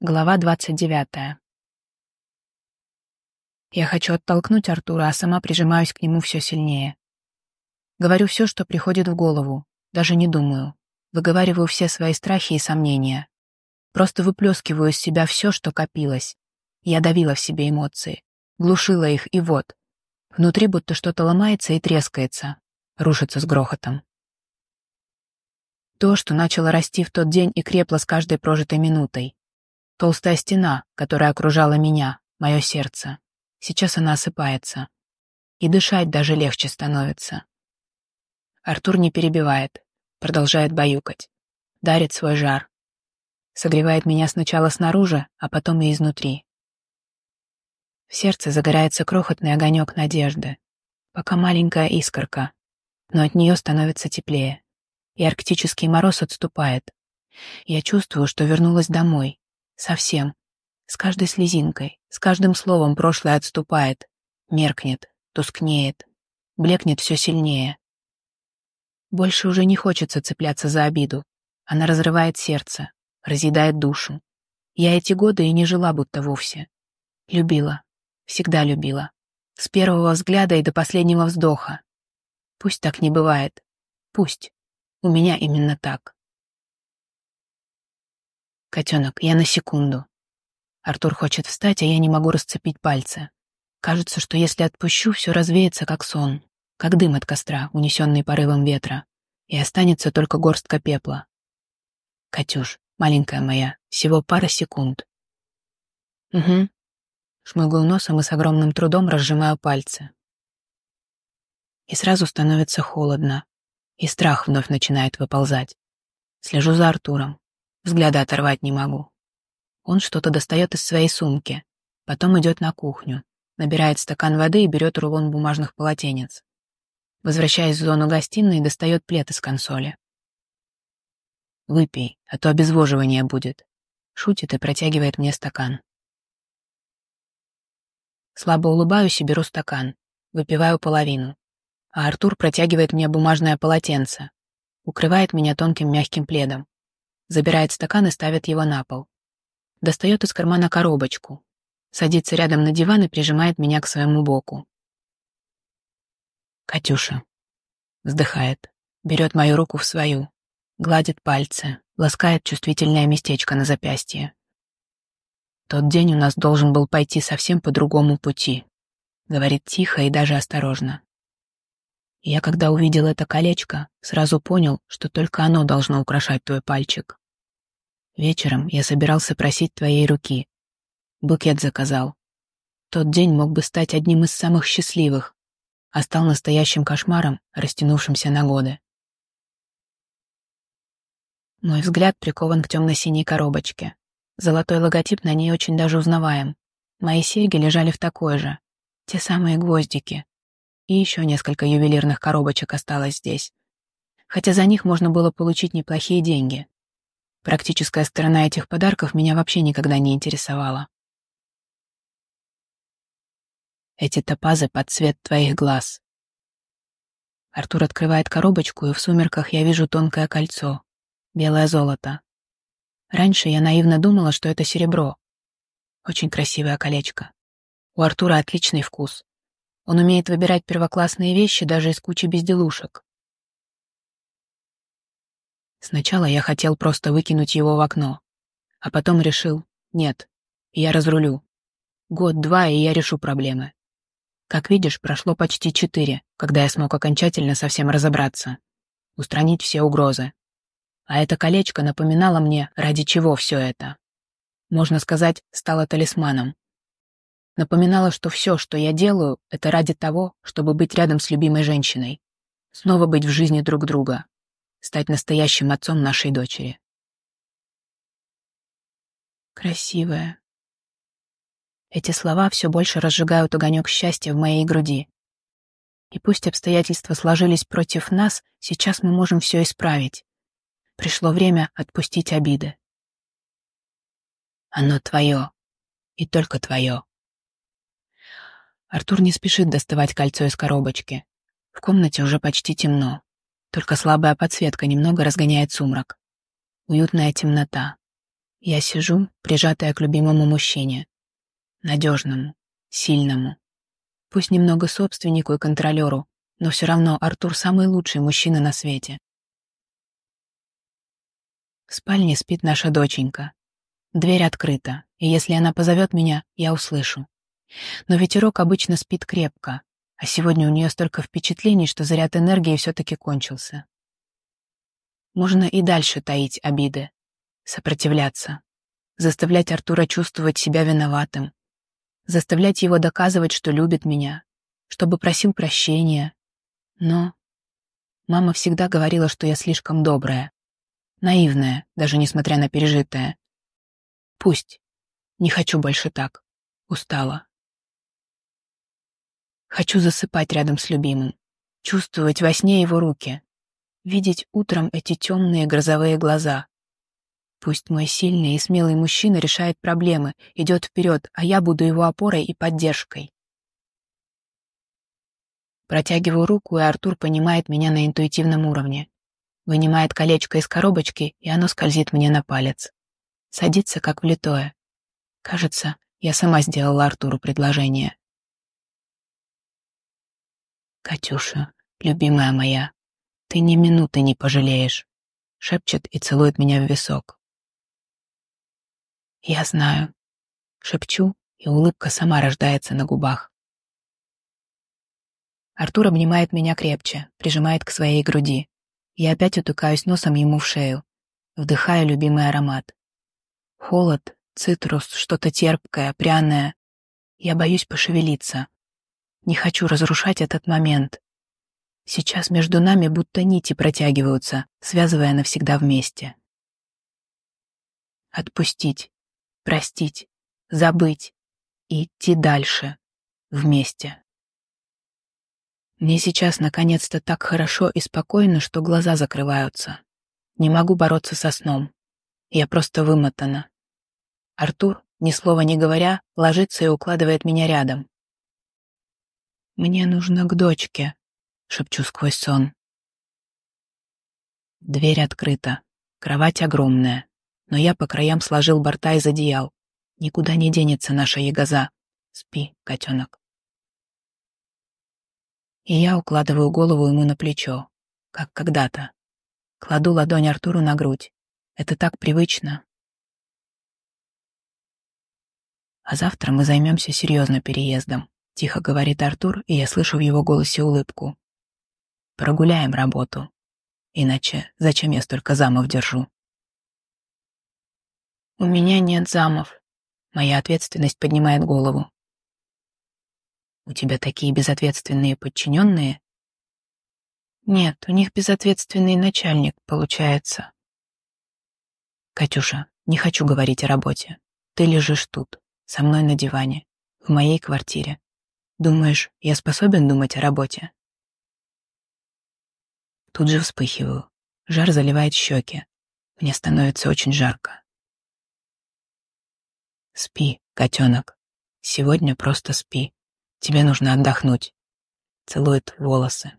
Глава 29. Я хочу оттолкнуть Артура, а сама прижимаюсь к нему все сильнее. Говорю все, что приходит в голову, даже не думаю. Выговариваю все свои страхи и сомнения. Просто выплескиваю из себя все, что копилось. Я давила в себе эмоции, глушила их, и вот. Внутри будто что-то ломается и трескается, рушится с грохотом. То, что начало расти в тот день и крепло с каждой прожитой минутой. Толстая стена, которая окружала меня, мое сердце. Сейчас она осыпается. И дышать даже легче становится. Артур не перебивает, продолжает баюкать. Дарит свой жар. Согревает меня сначала снаружи, а потом и изнутри. В сердце загорается крохотный огонек надежды. Пока маленькая искорка, но от нее становится теплее. И арктический мороз отступает. Я чувствую, что вернулась домой, Совсем. С каждой слезинкой, с каждым словом прошлое отступает, меркнет, тускнеет, блекнет все сильнее. Больше уже не хочется цепляться за обиду. Она разрывает сердце, разъедает душу. Я эти годы и не жила будто вовсе. Любила, всегда любила. С первого взгляда и до последнего вздоха. Пусть так не бывает. Пусть. У меня именно так. Котенок, я на секунду. Артур хочет встать, а я не могу расцепить пальцы. Кажется, что если отпущу, все развеется, как сон, как дым от костра, унесенный порывом ветра, и останется только горстка пепла. Катюш, маленькая моя, всего пара секунд. Угу. Шмыгаю носом и с огромным трудом разжимаю пальцы. И сразу становится холодно, и страх вновь начинает выползать. Слежу за Артуром. Взгляда оторвать не могу. Он что-то достает из своей сумки, потом идет на кухню, набирает стакан воды и берет рулон бумажных полотенец. Возвращаясь в зону гостиной, достает плед из консоли. «Выпей, а то обезвоживание будет», — шутит и протягивает мне стакан. Слабо улыбаюсь и беру стакан, выпиваю половину, а Артур протягивает мне бумажное полотенце, укрывает меня тонким мягким пледом забирает стакан и ставит его на пол. Достает из кармана коробочку, садится рядом на диван и прижимает меня к своему боку. «Катюша», — вздыхает, берет мою руку в свою, гладит пальцы, ласкает чувствительное местечко на запястье. «Тот день у нас должен был пойти совсем по другому пути», — говорит тихо и даже осторожно. Я, когда увидел это колечко, сразу понял, что только оно должно украшать твой пальчик. Вечером я собирался просить твоей руки. Букет заказал. Тот день мог бы стать одним из самых счастливых, а стал настоящим кошмаром, растянувшимся на годы. Мой взгляд прикован к темно-синей коробочке. Золотой логотип на ней очень даже узнаваем. Мои серьги лежали в такой же. Те самые гвоздики. И еще несколько ювелирных коробочек осталось здесь. Хотя за них можно было получить неплохие деньги. Практическая сторона этих подарков меня вообще никогда не интересовала. Эти топазы под цвет твоих глаз. Артур открывает коробочку, и в сумерках я вижу тонкое кольцо, белое золото. Раньше я наивно думала, что это серебро. Очень красивое колечко. У Артура отличный вкус. Он умеет выбирать первоклассные вещи даже из кучи безделушек. Сначала я хотел просто выкинуть его в окно, а потом решил, нет, я разрулю. Год-два, и я решу проблемы. Как видишь, прошло почти четыре, когда я смог окончательно совсем разобраться, устранить все угрозы. А это колечко напоминало мне, ради чего все это. Можно сказать, стало талисманом. Напоминало, что все, что я делаю, это ради того, чтобы быть рядом с любимой женщиной, снова быть в жизни друг друга, стать настоящим отцом нашей дочери. Красивая. Эти слова все больше разжигают огонек счастья в моей груди. И пусть обстоятельства сложились против нас, сейчас мы можем все исправить. Пришло время отпустить обиды. Оно твое. И только твое. Артур не спешит доставать кольцо из коробочки. В комнате уже почти темно. Только слабая подсветка немного разгоняет сумрак. Уютная темнота. Я сижу, прижатая к любимому мужчине. Надежному, сильному. Пусть немного собственнику и контролеру, но все равно Артур самый лучший мужчина на свете. В спальне спит наша доченька. Дверь открыта, и если она позовет меня, я услышу. Но ветерок обычно спит крепко, а сегодня у нее столько впечатлений, что заряд энергии все-таки кончился. Можно и дальше таить обиды, сопротивляться, заставлять Артура чувствовать себя виноватым, заставлять его доказывать, что любит меня, чтобы просил прощения. Но мама всегда говорила, что я слишком добрая, наивная, даже несмотря на пережитое. Пусть. Не хочу больше так. Устала. Хочу засыпать рядом с любимым, чувствовать во сне его руки, видеть утром эти темные грозовые глаза, Пусть мой сильный и смелый мужчина решает проблемы, идет вперед, а я буду его опорой и поддержкой. Протягиваю руку, и Артур понимает меня на интуитивном уровне. Вынимает колечко из коробочки, и оно скользит мне на палец. Садится, как влитое. Кажется, я сама сделала Артуру предложение. «Катюша, любимая моя, ты ни минуты не пожалеешь», — шепчет и целует меня в висок. «Я знаю», — шепчу, и улыбка сама рождается на губах. Артур обнимает меня крепче, прижимает к своей груди. Я опять утыкаюсь носом ему в шею, вдыхаю любимый аромат. Холод, цитрус, что-то терпкое, пряное. Я боюсь пошевелиться. Не хочу разрушать этот момент. Сейчас между нами будто нити протягиваются, связывая навсегда вместе. Отпустить, простить, забыть и идти дальше, вместе. Мне сейчас наконец-то так хорошо и спокойно, что глаза закрываются. Не могу бороться со сном. Я просто вымотана. Артур, ни слова не говоря, ложится и укладывает меня рядом. «Мне нужно к дочке», — шепчу сквозь сон. Дверь открыта, кровать огромная но я по краям сложил борта из одеял. Никуда не денется наша ягоза. Спи, котенок. И я укладываю голову ему на плечо, как когда-то. Кладу ладонь Артуру на грудь. Это так привычно. А завтра мы займемся серьезно переездом, тихо говорит Артур, и я слышу в его голосе улыбку. Прогуляем работу. Иначе зачем я столько замов держу? «У меня нет замов». Моя ответственность поднимает голову. «У тебя такие безответственные подчиненные?» «Нет, у них безответственный начальник, получается». «Катюша, не хочу говорить о работе. Ты лежишь тут, со мной на диване, в моей квартире. Думаешь, я способен думать о работе?» Тут же вспыхиваю. Жар заливает щеки. Мне становится очень жарко. Спи, котенок. Сегодня просто спи. Тебе нужно отдохнуть. Целует волосы.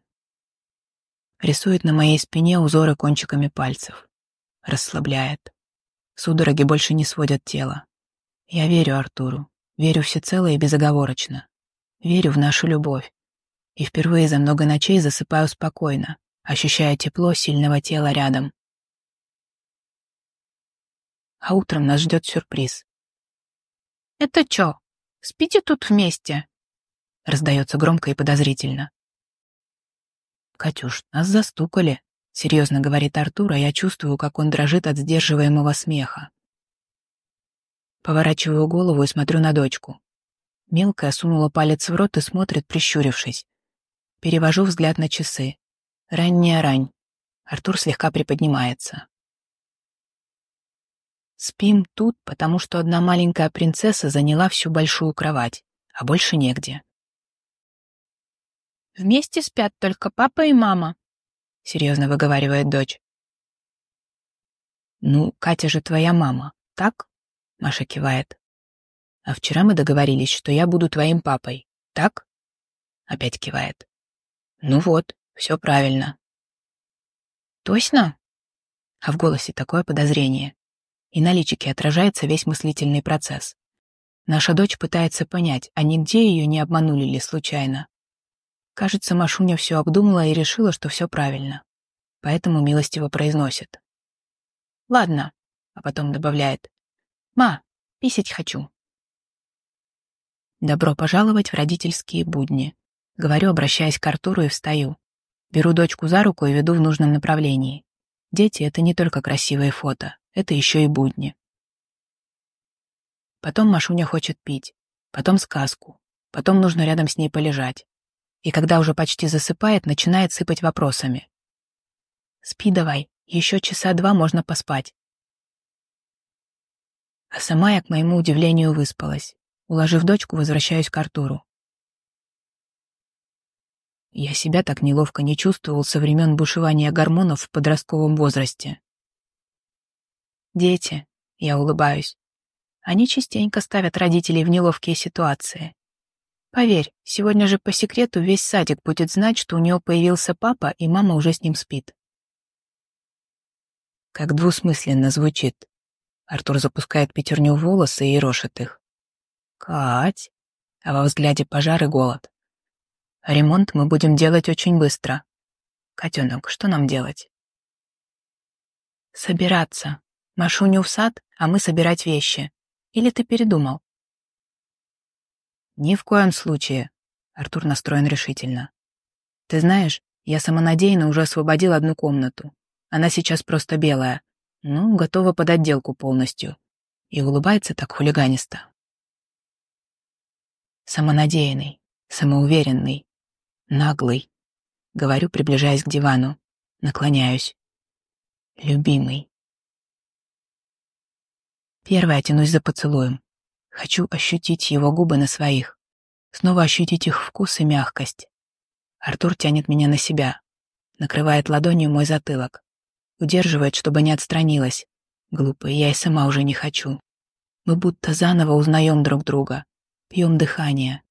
Рисует на моей спине узоры кончиками пальцев. Расслабляет. Судороги больше не сводят тело. Я верю Артуру. Верю всецело и безоговорочно. Верю в нашу любовь. И впервые за много ночей засыпаю спокойно, ощущая тепло сильного тела рядом. А утром нас ждет сюрприз. «Это чё, спите тут вместе?» Раздается громко и подозрительно. «Катюш, нас застукали», — серьезно говорит Артур, а я чувствую, как он дрожит от сдерживаемого смеха. Поворачиваю голову и смотрю на дочку. Мелкая сунула палец в рот и смотрит, прищурившись. Перевожу взгляд на часы. Ранняя рань. Артур слегка приподнимается. Спим тут, потому что одна маленькая принцесса заняла всю большую кровать, а больше негде. «Вместе спят только папа и мама», — серьезно выговаривает дочь. «Ну, Катя же твоя мама, так?» — Маша кивает. «А вчера мы договорились, что я буду твоим папой, так?» Опять кивает. «Ну вот, все правильно». «Точно?» А в голосе такое подозрение. и на личике отражается весь мыслительный процесс. Наша дочь пытается понять, а нигде ее не обманули ли случайно. Кажется, Машуня все обдумала и решила, что все правильно. Поэтому милостиво произносит. «Ладно», а потом добавляет. «Ма, писать хочу». Добро пожаловать в родительские будни. Говорю, обращаясь к Артуру, и встаю. Беру дочку за руку и веду в нужном направлении. Дети — это не только красивые фото, это еще и будни. Потом Машуня хочет пить, потом сказку, потом нужно рядом с ней полежать. И когда уже почти засыпает, начинает сыпать вопросами. «Спи давай, еще часа два можно поспать». А сама я, к моему удивлению, выспалась. Уложив дочку, возвращаюсь к Артуру. Я себя так неловко не чувствовал со времен бушевания гормонов в подростковом возрасте. Дети, я улыбаюсь, они частенько ставят родителей в неловкие ситуации. Поверь, сегодня же по секрету весь садик будет знать, что у него появился папа, и мама уже с ним спит. Как двусмысленно звучит. Артур запускает пятерню волосы и рошит их. «Кать!» А во взгляде пожар и голод. Ремонт мы будем делать очень быстро. Котенок, что нам делать? Собираться. Машуню в сад, а мы собирать вещи. Или ты передумал? Ни в коем случае. Артур настроен решительно. Ты знаешь, я самонадеянно уже освободил одну комнату. Она сейчас просто белая. Ну, готова под отделку полностью. И улыбается так хулиганисто. Самонадеянный, самоуверенный, Наглый. Говорю, приближаясь к дивану. Наклоняюсь. Любимый. Первая тянусь за поцелуем. Хочу ощутить его губы на своих. Снова ощутить их вкус и мягкость. Артур тянет меня на себя. Накрывает ладонью мой затылок. Удерживает, чтобы не отстранилась. Глупая, я и сама уже не хочу. Мы будто заново узнаем друг друга. Пьем дыхание.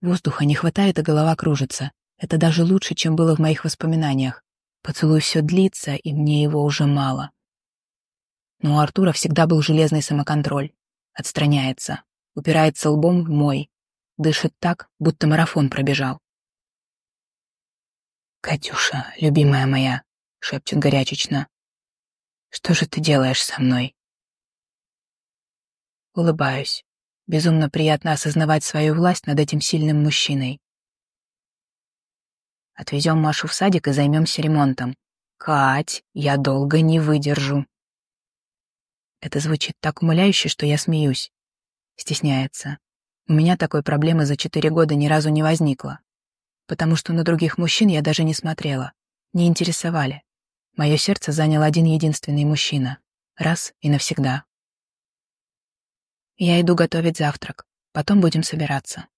Воздуха не хватает, и голова кружится. Это даже лучше, чем было в моих воспоминаниях. Поцелуй все длится, и мне его уже мало. Но у Артура всегда был железный самоконтроль. Отстраняется, упирается лбом в мой, дышит так, будто марафон пробежал. «Катюша, любимая моя», — шепчет горячечно, — «что же ты делаешь со мной?» Улыбаюсь. Безумно приятно осознавать свою власть над этим сильным мужчиной. Отвезем Машу в садик и займемся ремонтом. Кать, я долго не выдержу. Это звучит так умоляюще, что я смеюсь. Стесняется. У меня такой проблемы за четыре года ни разу не возникло. Потому что на других мужчин я даже не смотрела. Не интересовали. Мое сердце занял один единственный мужчина. Раз и навсегда. Я иду готовить завтрак. Потом будем собираться.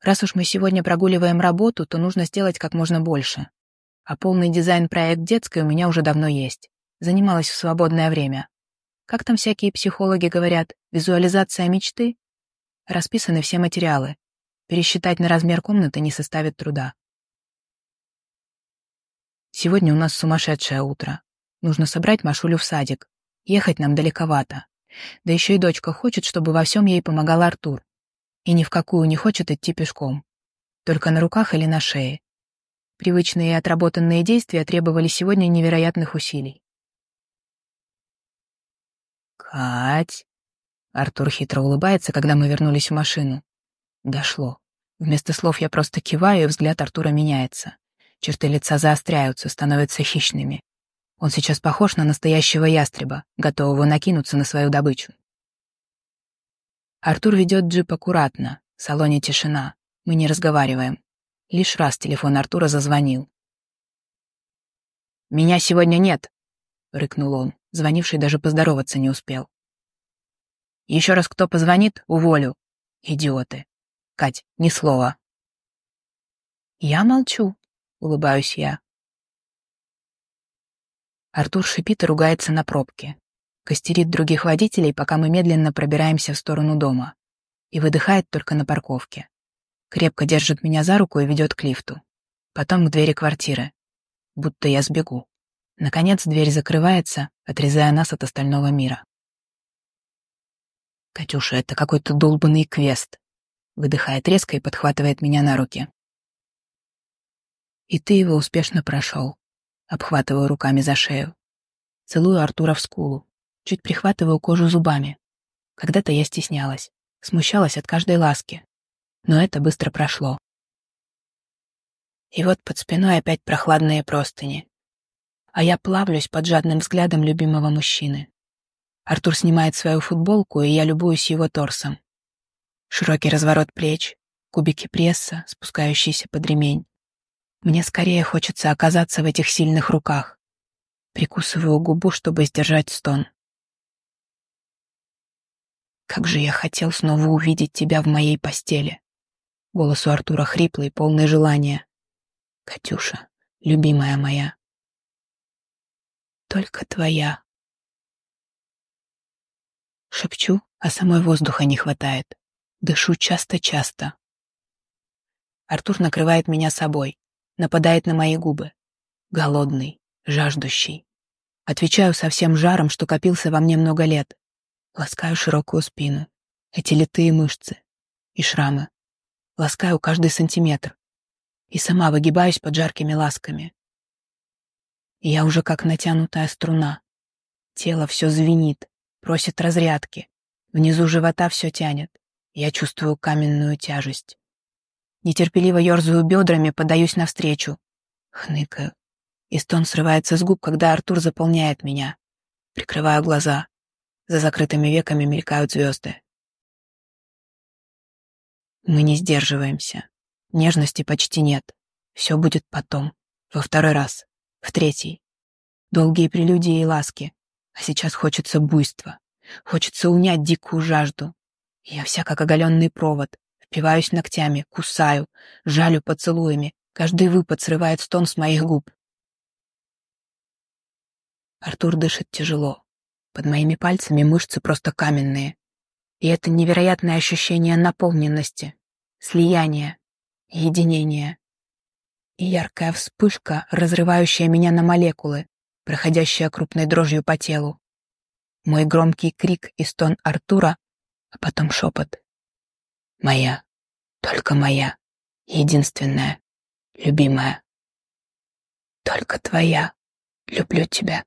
Раз уж мы сегодня прогуливаем работу, то нужно сделать как можно больше. А полный дизайн-проект детской у меня уже давно есть. Занималась в свободное время. Как там всякие психологи говорят, визуализация мечты? Расписаны все материалы. Пересчитать на размер комнаты не составит труда. Сегодня у нас сумасшедшее утро. Нужно собрать Машулю в садик, Ехать нам далековато. Да еще и дочка хочет, чтобы во всем ей помогал Артур. И ни в какую не хочет идти пешком. Только на руках или на шее. Привычные и отработанные действия требовали сегодня невероятных усилий. «Кать!» Артур хитро улыбается, когда мы вернулись в машину. Дошло. Вместо слов я просто киваю, и взгляд Артура меняется. Черты лица заостряются, становятся хищными. Он сейчас похож на настоящего ястреба, готового накинуться на свою добычу. Артур ведет джип аккуратно, в салоне тишина, мы не разговариваем. Лишь раз телефон Артура зазвонил. «Меня сегодня нет», — рыкнул он, звонивший даже поздороваться не успел. «Еще раз кто позвонит, уволю. Идиоты. Кать, ни слова». «Я молчу», — улыбаюсь я. Артур шипит и ругается на пробке. Костерит других водителей, пока мы медленно пробираемся в сторону дома. И выдыхает только на парковке. Крепко держит меня за руку и ведет к лифту. Потом к двери квартиры. Будто я сбегу. Наконец дверь закрывается, отрезая нас от остального мира. «Катюша, это какой-то долбанный квест», — выдыхает резко и подхватывает меня на руки. «И ты его успешно прошел», — обхватываю руками за шею. Целую Артура в скулу, чуть прихватываю кожу зубами. Когда-то я стеснялась, смущалась от каждой ласки, но это быстро прошло. И вот под спиной опять прохладные простыни, а я плавлюсь под жадным взглядом любимого мужчины. Артур снимает свою футболку, и я любуюсь его торсом. Широкий разворот плеч, кубики пресса, спускающиеся под ремень. Мне скорее хочется оказаться в этих сильных руках. Прикусываю губу, чтобы сдержать стон. Как же я хотел снова увидеть тебя в моей постели. Голос у Артура хриплый, полный желания. Катюша, любимая моя. Только твоя. Шепчу, а самой воздуха не хватает. Дышу часто-часто. Артур накрывает меня собой, нападает на мои губы. Голодный, жаждущий. Отвечаю со всем жаром, что копился во мне много лет. Ласкаю широкую спину, эти литые мышцы и шрамы. Ласкаю каждый сантиметр. И сама выгибаюсь под жаркими ласками. И я уже как натянутая струна. Тело все звенит, просит разрядки. Внизу живота все тянет. Я чувствую каменную тяжесть. Нетерпеливо ерзаю бедрами, подаюсь навстречу. Хныкаю. И стон срывается с губ, когда Артур заполняет меня. Прикрываю глаза. За закрытыми веками мелькают звезды. Мы не сдерживаемся. Нежности почти нет. Все будет потом. Во второй раз. В третий. Долгие прелюдии и ласки. А сейчас хочется буйства. Хочется унять дикую жажду. Я вся как оголенный провод. Впиваюсь ногтями, кусаю, жалю поцелуями. Каждый выпад срывает стон с моих губ. Артур дышит тяжело. Под моими пальцами мышцы просто каменные. И это невероятное ощущение наполненности, слияния, единения. И яркая вспышка, разрывающая меня на молекулы, проходящая крупной дрожью по телу. Мой громкий крик и стон Артура, а потом шепот. Моя, только моя, единственная, любимая. Только твоя, люблю тебя.